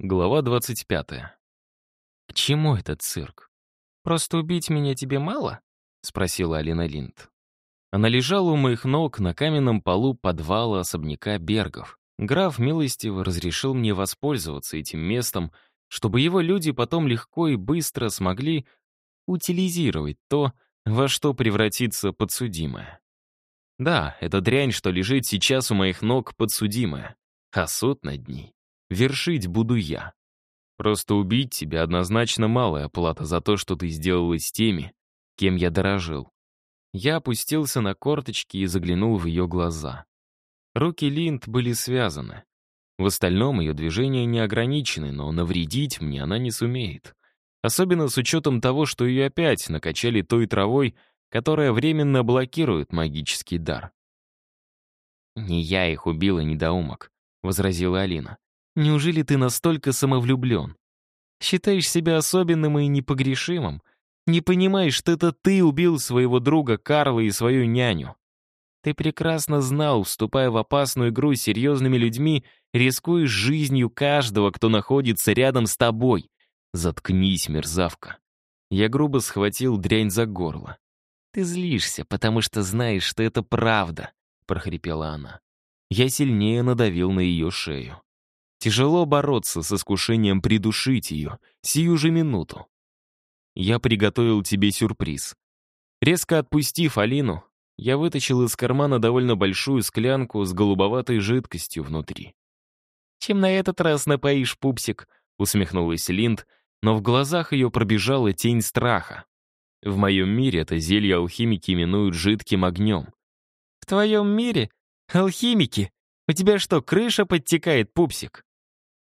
Глава 25. «К чему этот цирк? Просто убить меня тебе мало?» — спросила Алина Линд. Она лежала у моих ног на каменном полу подвала особняка Бергов. Граф милостиво разрешил мне воспользоваться этим местом, чтобы его люди потом легко и быстро смогли утилизировать то, во что превратится подсудимое. Да, эта дрянь, что лежит сейчас у моих ног, подсудимая, а суд над ней вершить буду я. Просто убить тебя однозначно малая плата за то, что ты сделала с теми, кем я дорожил. Я опустился на корточки и заглянул в ее глаза. Руки Линд были связаны. В остальном ее движения не ограничены, но навредить мне она не сумеет. Особенно с учетом того, что ее опять накачали той травой, которая временно блокирует магический дар. «Не я их убила, недоумок», — возразила Алина. Неужели ты настолько самовлюблен? Считаешь себя особенным и непогрешимым? Не понимаешь, что это ты убил своего друга Карла и свою няню? Ты прекрасно знал, вступая в опасную игру с серьезными людьми, рискуешь жизнью каждого, кто находится рядом с тобой. Заткнись, мерзавка. Я грубо схватил дрянь за горло. «Ты злишься, потому что знаешь, что это правда», — прохрипела она. Я сильнее надавил на ее шею. Тяжело бороться с искушением придушить ее, сию же минуту. Я приготовил тебе сюрприз. Резко отпустив Алину, я вытащил из кармана довольно большую склянку с голубоватой жидкостью внутри. «Чем на этот раз напоишь, пупсик?» — усмехнулась Линд, но в глазах ее пробежала тень страха. В моем мире это зелье алхимики именуют жидким огнем. «В твоем мире? Алхимики? У тебя что, крыша подтекает, пупсик?»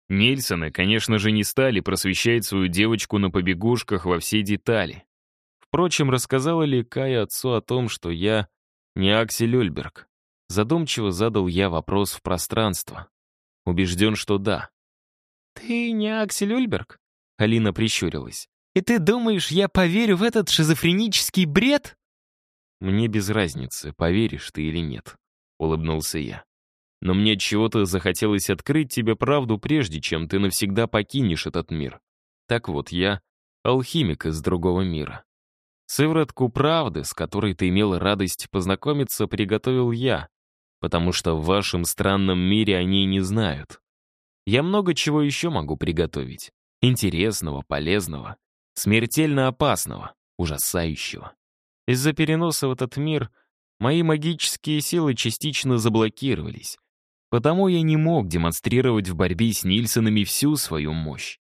Нильсоны, конечно же, не стали просвещать свою девочку на побегушках во все детали. Впрочем, рассказала ли Кая отцу о том, что я не Аксель Ольберг? Задумчиво задал я вопрос в пространство. Убежден, что да. «Ты не Аксель Ульберг?» Алина прищурилась. «И ты думаешь, я поверю в этот шизофренический бред?» «Мне без разницы, поверишь ты или нет», — улыбнулся я. Но мне чего-то захотелось открыть тебе правду, прежде чем ты навсегда покинешь этот мир. Так вот, я — алхимик из другого мира. Сыворотку правды, с которой ты имел радость познакомиться, приготовил я, потому что в вашем странном мире они не знают. Я много чего еще могу приготовить. Интересного, полезного, смертельно опасного, ужасающего. Из-за переноса в этот мир мои магические силы частично заблокировались, Потому я не мог демонстрировать в борьбе с Нильсонами всю свою мощь.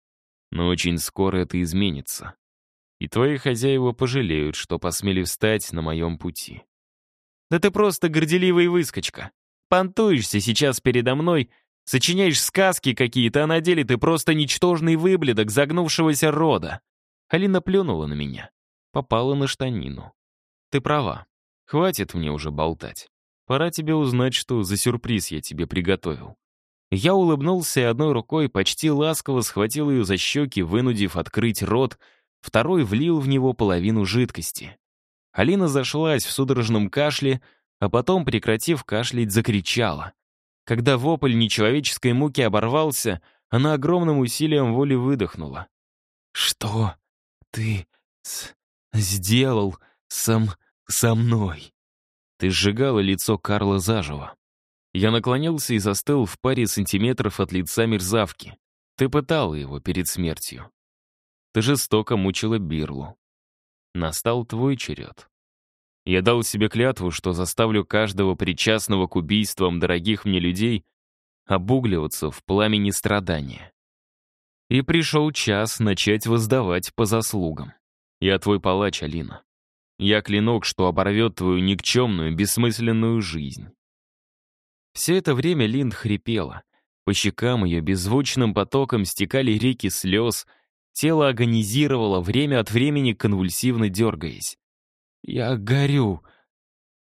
Но очень скоро это изменится. И твои хозяева пожалеют, что посмели встать на моем пути. Да ты просто горделивый выскочка. Понтуешься сейчас передо мной, сочиняешь сказки какие-то, а на деле ты просто ничтожный выблядок загнувшегося рода. Алина плюнула на меня. Попала на штанину. Ты права. Хватит мне уже болтать. Пора тебе узнать, что за сюрприз я тебе приготовил». Я улыбнулся и одной рукой почти ласково схватил ее за щеки, вынудив открыть рот, второй влил в него половину жидкости. Алина зашлась в судорожном кашле, а потом, прекратив кашлять, закричала. Когда вопль нечеловеческой муки оборвался, она огромным усилием воли выдохнула. «Что ты сделал сам со мной?» Ты сжигала лицо Карла заживо. Я наклонился и застыл в паре сантиметров от лица мерзавки. Ты пытала его перед смертью. Ты жестоко мучила Бирлу. Настал твой черед. Я дал себе клятву, что заставлю каждого причастного к убийствам дорогих мне людей обугливаться в пламени страдания. И пришел час начать воздавать по заслугам. Я твой палач, Алина. Я клянок, что оборвет твою никчемную, бессмысленную жизнь. Все это время Линд хрипела. По щекам ее беззвучным потоком стекали реки слез, тело агонизировало, время от времени конвульсивно дергаясь. «Я горю!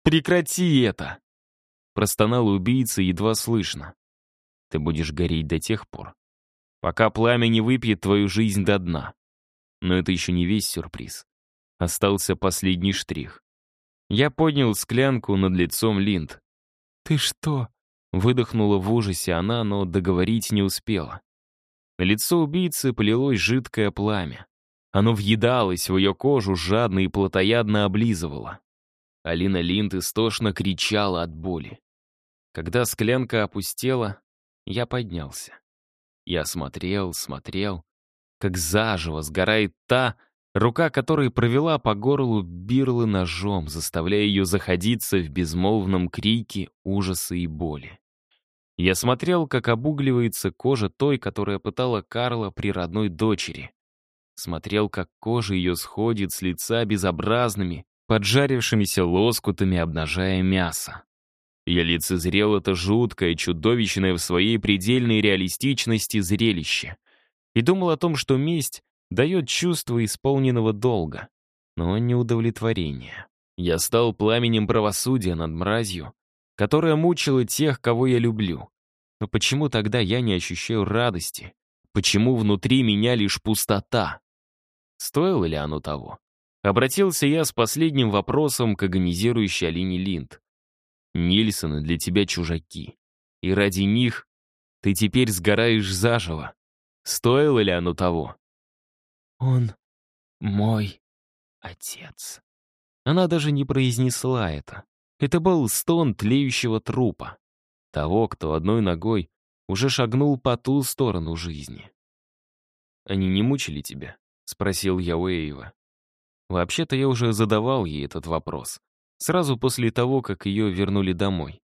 Прекрати это!» Простонал убийца едва слышно. «Ты будешь гореть до тех пор, пока пламя не выпьет твою жизнь до дна. Но это еще не весь сюрприз. Остался последний штрих. Я поднял склянку над лицом Линд. «Ты что?» — выдохнула в ужасе она, но договорить не успела. На лицо убийцы полилось жидкое пламя. Оно въедалось в ее кожу, жадно и плотоядно облизывало. Алина Линд истошно кричала от боли. Когда склянка опустела, я поднялся. Я смотрел, смотрел, как заживо сгорает та, рука которой провела по горлу бирлы ножом, заставляя ее заходиться в безмолвном крике ужаса и боли. Я смотрел, как обугливается кожа той, которая пытала Карла при родной дочери. Смотрел, как кожа ее сходит с лица безобразными, поджарившимися лоскутами, обнажая мясо. Я лицезрел это жуткое, чудовищное в своей предельной реалистичности зрелище. И думал о том, что месть дает чувство исполненного долга, но не удовлетворения. Я стал пламенем правосудия над мразью, которая мучила тех, кого я люблю. Но почему тогда я не ощущаю радости? Почему внутри меня лишь пустота? Стоило ли оно того? Обратился я с последним вопросом к агонизирующей Алине Линд. Нильсоны для тебя чужаки. И ради них ты теперь сгораешь заживо. Стоило ли оно того? Он мой отец. Она даже не произнесла это. Это был стон тлеющего трупа. Того, кто одной ногой уже шагнул по ту сторону жизни. «Они не мучили тебя?» — спросил я у Эйва. Вообще-то я уже задавал ей этот вопрос сразу после того, как ее вернули домой.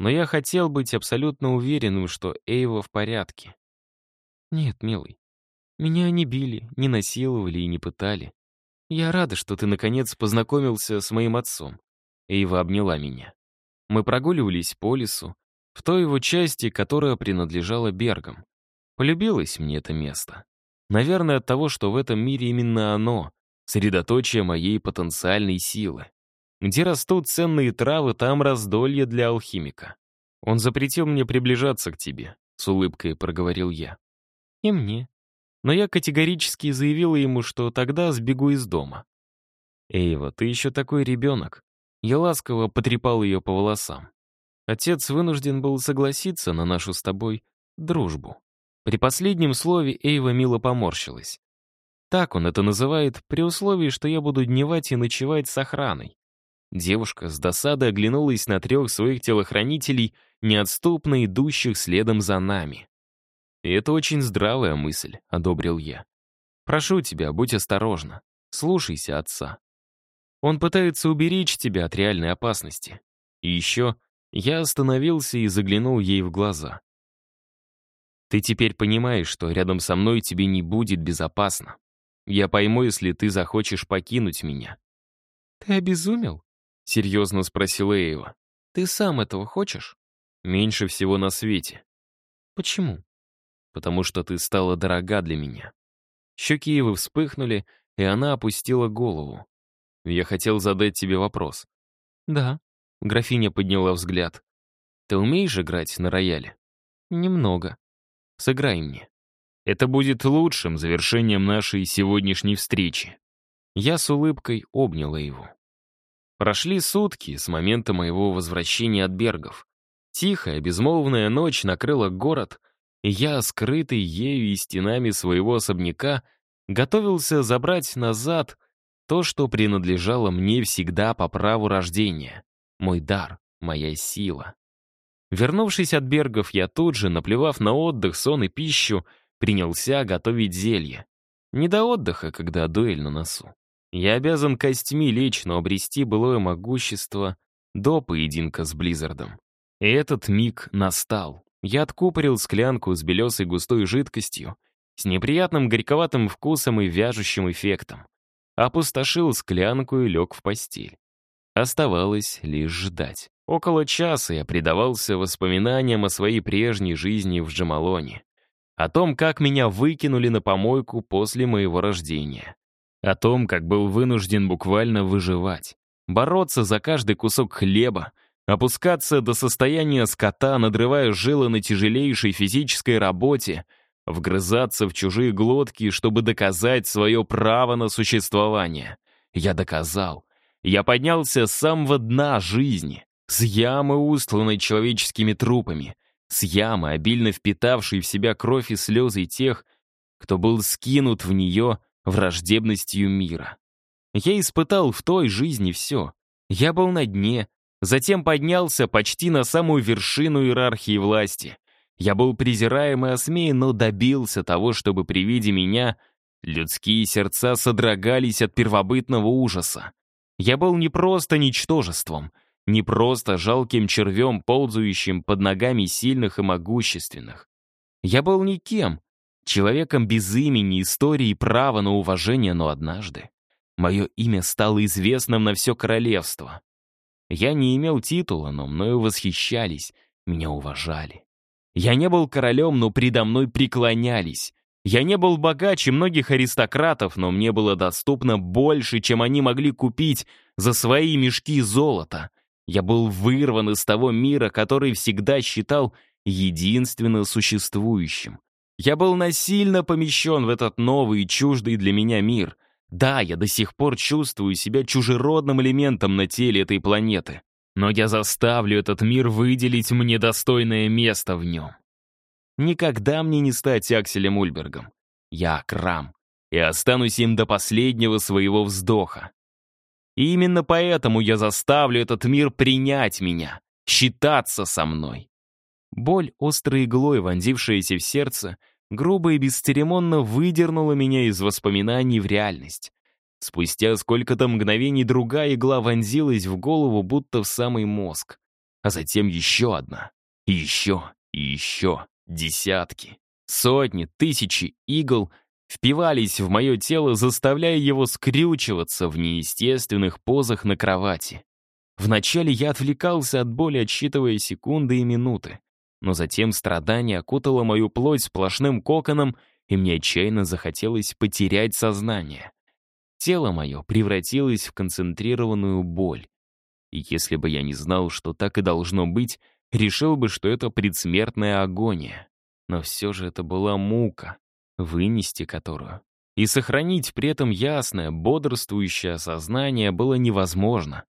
Но я хотел быть абсолютно уверенным, что Эйва в порядке. «Нет, милый, меня не били, не насиловали и не пытали. Я рада, что ты, наконец, познакомился с моим отцом». Эйва обняла меня. Мы прогуливались по лесу, в той его части, которая принадлежала Бергам. Полюбилось мне это место. Наверное, от того, что в этом мире именно оно — средоточие моей потенциальной силы. Где растут ценные травы, там раздолье для алхимика. Он запретил мне приближаться к тебе, с улыбкой проговорил я. И мне. Но я категорически заявила ему, что тогда сбегу из дома. Эйва, ты еще такой ребенок. Я ласково потрепал ее по волосам. Отец вынужден был согласиться на нашу с тобой дружбу. При последнем слове Эйва мило поморщилась. Так он это называет, при условии, что я буду дневать и ночевать с охраной. Девушка с досадой оглянулась на трех своих телохранителей, неотступно идущих следом за нами. И это очень здравая мысль, одобрил я. Прошу тебя, будь осторожна. Слушайся отца. Он пытается уберечь тебя от реальной опасности. И еще я остановился и заглянул ей в глаза. Ты теперь понимаешь, что рядом со мной тебе не будет безопасно. Я пойму, если ты захочешь покинуть меня. Ты обезумел? — серьезно спросила Эйва. «Ты сам этого хочешь?» «Меньше всего на свете». «Почему?» «Потому что ты стала дорога для меня». Щеки Эйвы вспыхнули, и она опустила голову. «Я хотел задать тебе вопрос». «Да». Графиня подняла взгляд. «Ты умеешь играть на рояле?» «Немного». «Сыграй мне». Это будет лучшим завершением нашей сегодняшней встречи. Я с улыбкой обняла его. Прошли сутки с момента моего возвращения от Бергов. Тихая, безмолвная ночь накрыла город, я, скрытый ею и стенами своего особняка, готовился забрать назад то, что принадлежало мне всегда по праву рождения. Мой дар, моя сила. Вернувшись от Бергов, я тут же, наплевав на отдых, сон и пищу, принялся готовить зелье. Не до отдыха, когда дуэль на носу. Я обязан костьми лечь, но обрести былое могущество до поединка с Близзардом. И этот миг настал. Я откупорил склянку с белесой густой жидкостью, с неприятным горьковатым вкусом и вяжущим эффектом. Опустошил склянку и лег в постель. Оставалось лишь ждать. Около часа я предавался воспоминаниям о своей прежней жизни в Джамалоне. О том, как меня выкинули на помойку после моего рождения. О том, как был вынужден буквально выживать. Бороться за каждый кусок хлеба, опускаться до состояния скота, надрывая жилы на тяжелейшей физической работе, вгрызаться в чужие глотки, чтобы доказать свое право на существование. Я доказал. Я поднялся с самого дна жизни, с ямы, устланной человеческими трупами, с ямы, обильно впитавшей в себя кровь и слезы тех, кто был скинут в нее враждебностью мира. Я испытал в той жизни все. Я был на дне, затем поднялся почти на самую вершину иерархии власти. Я был презираем и осмеян, но добился того, чтобы при виде меня людские сердца содрогались от первобытного ужаса. Я был не просто ничтожеством, не просто жалким червем, ползающим под ногами сильных и могущественных. Я был никем, человеком без имени, истории и права на уважение, но однажды мое имя стало известным на все королевство. Я не имел титула, но мною восхищались, меня уважали. Я не был королем, но предо мной преклонялись. Я не был богаче многих аристократов, но мне было доступно больше, чем они могли купить за свои мешки золота. Я был вырван из того мира, который всегда считал единственно существующим. Я был насильно помещен в этот новый и чуждый для меня мир. Да, я до сих пор чувствую себя чужеродным элементом на теле этой планеты. Но я заставлю этот мир выделить мне достойное место в нем. Никогда мне не стать Акселем Ульбергом. Я Крам, и останусь им до последнего своего вздоха. И именно поэтому я заставлю этот мир принять меня, считаться со мной. Боль, острой иглой, вонзившаяся в сердце, грубо и бесцеремонно выдернула меня из воспоминаний в реальность. Спустя сколько-то мгновений другая игла вонзилась в голову, будто в самый мозг. А затем еще одна. И еще, и еще. Десятки, сотни, тысячи игл впивались в мое тело, заставляя его скрючиваться в неестественных позах на кровати. Вначале я отвлекался от боли, отсчитывая секунды и минуты. Но затем страдание окутало мою плоть сплошным коконом, и мне отчаянно захотелось потерять сознание. Тело мое превратилось в концентрированную боль. И если бы я не знал, что так и должно быть, решил бы, что это предсмертная агония. Но все же это была мука, вынести которую. И сохранить при этом ясное, бодрствующее сознание было невозможно.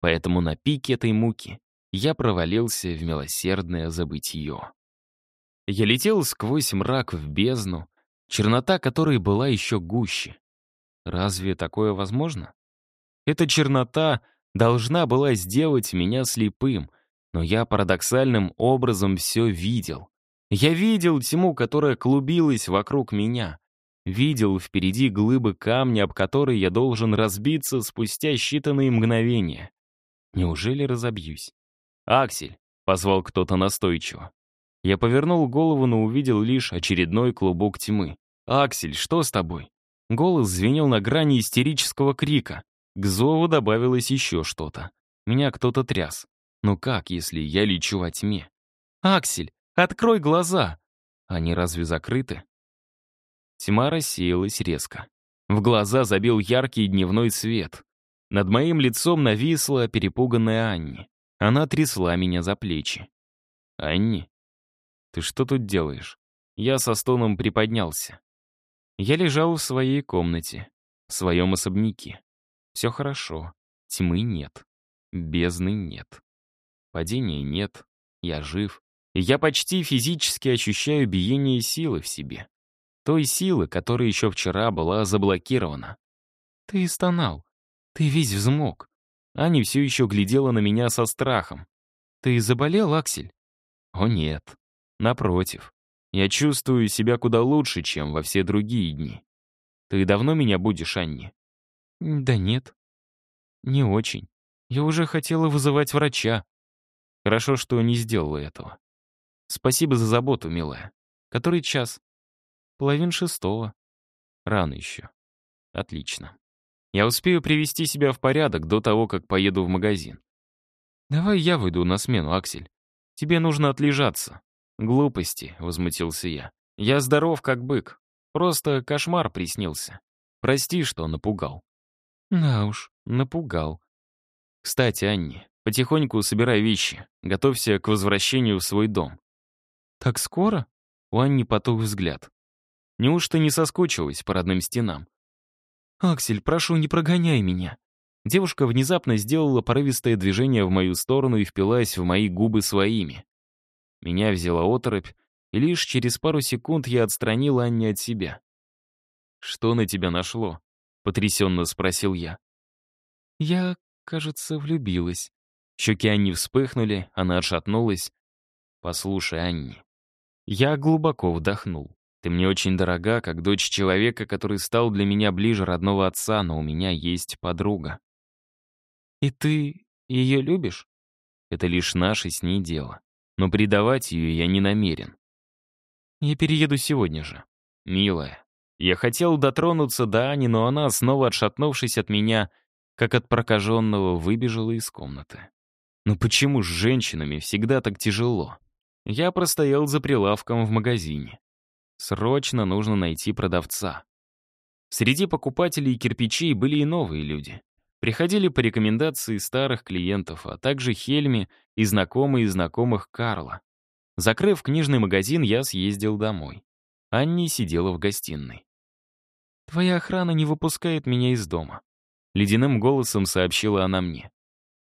Поэтому на пике этой муки я провалился в милосердное забытье. Я летел сквозь мрак в бездну, чернота которой была еще гуще. Разве такое возможно? Эта чернота должна была сделать меня слепым, но я парадоксальным образом все видел. Я видел тьму, которая клубилась вокруг меня. Видел впереди глыбы камня, об которые я должен разбиться спустя считанные мгновения. Неужели разобьюсь? «Аксель!» — позвал кто-то настойчиво. Я повернул голову, но увидел лишь очередной клубок тьмы. «Аксель, что с тобой?» Голос звенел на грани истерического крика. К зову добавилось еще что-то. Меня кто-то тряс. Но как, если я лечу во тьме? «Аксель, открой глаза!» Они разве закрыты? Тьма рассеялась резко. В глаза забил яркий дневной свет. Над моим лицом нависла перепуганная Анни. Она трясла меня за плечи. «Анни, ты что тут делаешь?» Я со стоном приподнялся. Я лежал в своей комнате, в своем особняке. Все хорошо, тьмы нет, бездны нет. Падения нет, я жив. Я почти физически ощущаю биение силы в себе. Той силы, которая еще вчера была заблокирована. Ты стонал. Ты весь взмок. Аня все еще глядела на меня со страхом. «Ты заболел, Аксель?» «О нет. Напротив. Я чувствую себя куда лучше, чем во все другие дни. Ты давно меня будешь, Анни?» «Да нет. Не очень. Я уже хотела вызывать врача. Хорошо, что не сделала этого. Спасибо за заботу, милая. Который час? Половин шестого. Рано еще. Отлично. Я успею привести себя в порядок до того, как поеду в магазин. Давай я выйду на смену, Аксель. Тебе нужно отлежаться. «Глупости», — возмутился я. «Я здоров, как бык. Просто кошмар приснился. Прости, что напугал». «Да уж, напугал». «Кстати, Анни, потихоньку собирай вещи. Готовься к возвращению в свой дом». «Так скоро?» У Анни потух взгляд. Неужто не соскучилась по родным стенам? «Аксель, прошу, не прогоняй меня». Девушка внезапно сделала порывистое движение в мою сторону и впилась в мои губы своими. Меня взяла оторопь, и лишь через пару секунд я отстранил Анни от себя. «Что на тебя нашло?» — потрясенно спросил я. «Я, кажется, влюбилась». Щеки Анни вспыхнули, она отшатнулась. «Послушай, Анни». Я глубоко вдохнул. «Ты мне очень дорога, как дочь человека, который стал для меня ближе родного отца, но у меня есть подруга». «И ты ее любишь?» «Это лишь наше с ней дело. Но предавать ее я не намерен». «Я перееду сегодня же». «Милая, я хотел дотронуться до Ани, но она, снова отшатнувшись от меня, как от прокаженного, выбежала из комнаты. Ну почему с женщинами всегда так тяжело? Я простоял за прилавком в магазине. Срочно нужно найти продавца. Среди покупателей кирпичей были и новые люди. Приходили по рекомендации старых клиентов, а также Хельми и знакомые знакомых Карла. Закрыв книжный магазин, я съездил домой. Анни сидела в гостиной. «Твоя охрана не выпускает меня из дома», — ледяным голосом сообщила она мне.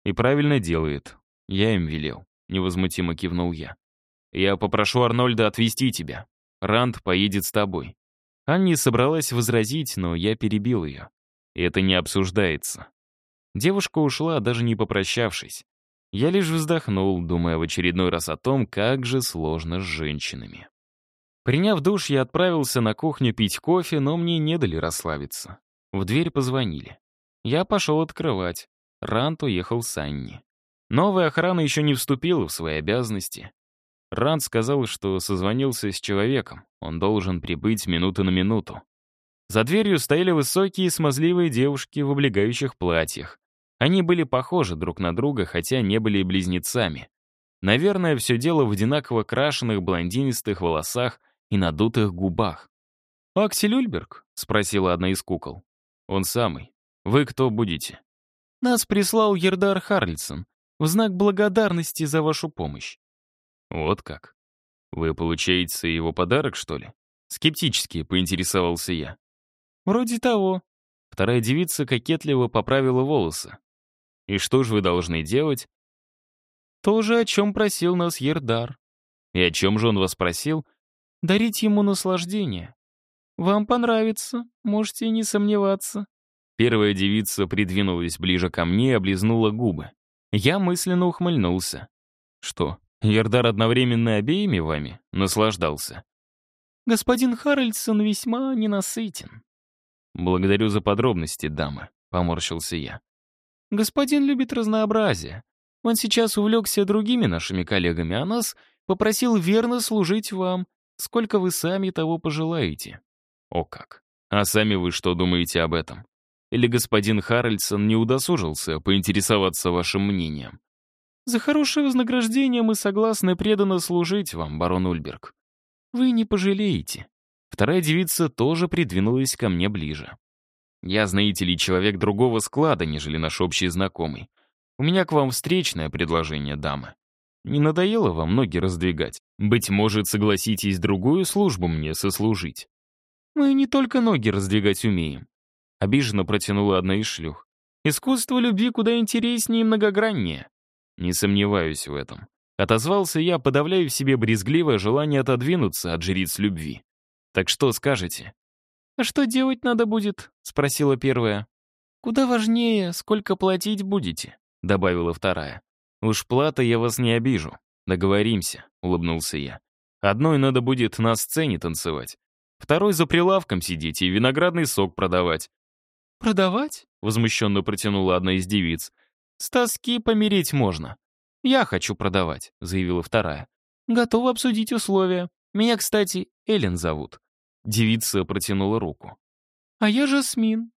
«И правильно делает. Я им велел», — невозмутимо кивнул я. «Я попрошу Арнольда отвезти тебя. Ранд поедет с тобой». Анни собралась возразить, но я перебил ее. это не обсуждается. Девушка ушла, даже не попрощавшись. Я лишь вздохнул, думая в очередной раз о том, как же сложно с женщинами. Приняв душ, я отправился на кухню пить кофе, но мне не дали расслабиться. В дверь позвонили. Я пошел открывать. Рант уехал с Анни. Новая охрана еще не вступила в свои обязанности. Рант сказал, что созвонился с человеком. Он должен прибыть минуты на минуту. За дверью стояли высокие смазливые девушки в облегающих платьях. Они были похожи друг на друга, хотя не были и близнецами. Наверное, все дело в одинаково крашенных блондинистых волосах и надутых губах. «Аксель Ульберг?» — спросила одна из кукол. «Он самый. Вы кто будете?» «Нас прислал Ердар Харльсон в знак благодарности за вашу помощь». «Вот как? Вы получаете его подарок, что ли?» Скептически поинтересовался я. «Вроде того». Вторая девица кокетливо поправила волосы. «И что же вы должны делать?» «То же, о чем просил нас Ердар». «И о чем же он вас просил?» дарить ему наслаждение. Вам понравится, можете не сомневаться». Первая девица придвинулась ближе ко мне и облизнула губы. Я мысленно ухмыльнулся. Что, Ярдар одновременно обеими вами наслаждался? Господин Харальдсон весьма ненасытен. Благодарю за подробности, дамы, поморщился я. Господин любит разнообразие. Он сейчас увлекся другими нашими коллегами, а нас попросил верно служить вам, сколько вы сами того пожелаете. О как. А сами вы что думаете об этом? Или господин Харальдсон не удосужился поинтересоваться вашим мнением? За хорошее вознаграждение мы согласны преданно служить вам, барон Ульберг. Вы не пожалеете. Вторая девица тоже придвинулась ко мне ближе. Я, знаете ли, человек другого склада, нежели наш общий знакомый. У меня к вам встречное предложение, дамы. Не надоело вам ноги раздвигать? Быть может, согласитесь другую службу мне сослужить? Мы не только ноги раздвигать умеем. Обиженно протянула одна из шлюх. Искусство любви куда интереснее и многограннее. Не сомневаюсь в этом. Отозвался я, подавляя в себе брезгливое желание отодвинуться от жриц любви. Так что скажете? «А что делать надо будет?» — спросила первая. «Куда важнее, сколько платить будете?» — добавила вторая. «Уж плата я вас не обижу. Договоримся», — улыбнулся я. «Одной надо будет на сцене танцевать, второй за прилавком сидеть и виноградный сок продавать». «Продавать?» — возмущенно протянула одна из девиц. «С тоски помереть можно». «Я хочу продавать», — заявила вторая. «Готова обсудить условия. Меня, кстати, Эллен зовут». Девица протянула руку. «А я Жасмин».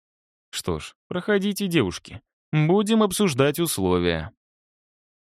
«Что ж, проходите, девушки. Будем обсуждать условия».